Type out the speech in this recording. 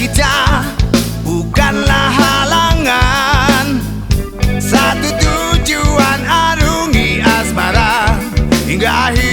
kita bukanlah halangan. Satu tujuan arungi asmara hingga akhir